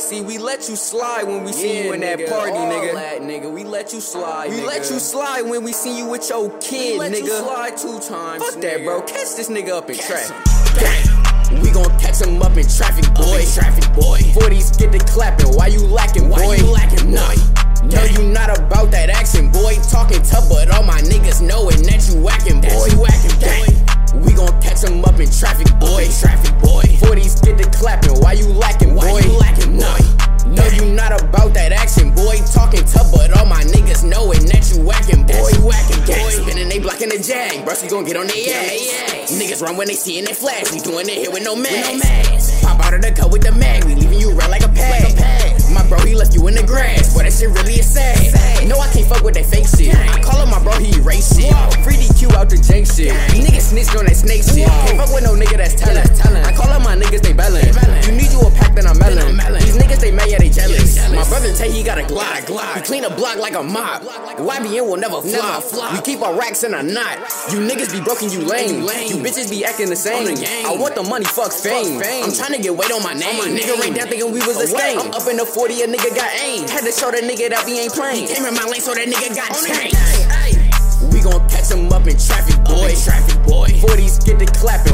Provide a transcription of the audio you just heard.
See, we let you slide when we see you in that party, nigga. that, nigga. We let you slide. We nigga. let you slide when we see you with your kid, We let nigga. you slide two times. Fuck that, bro. Catch this nigga up in traffic. We gon' catch him up in traffic, boy. traffic, boy. 40s get the clapping. Why you lacking, Why boy? Blocking the jag. Brush, we gon' get on their Get on ass. ass. Niggas run when they see in they flash. We doing it here with no no mask. mask. Pop out of the cut with the mag. We leaving you red like a pad. Like a pad. My bro, he left you in the grass. Boy, that shit really is sad. Sad. No, I can't fuck with that fake shit. Gang. I call him my bro, he erase shit. Whoa. Free DQ out the jank shit. Niggas snitched on that snake shit. Whoa. Can't fuck with no nigga that's telling. That's telling. I call up my niggas, they bellin'. Got a. Glock. He clean a block like a mop. The YBN will never flop. We keep our racks in a knot. You niggas be broken, you lame. You bitches be acting the same. I want the money, fuck fame. I'm trying to get weight on my name. my Nigga ran down thinking we was the same. I'm up in the 40, a nigga got aim. Had to show that nigga that we ain't playing. Came in my lane, so that nigga got changed. We gon' catch him up in traffic, boy. traffic, boy. 40s get the clapping.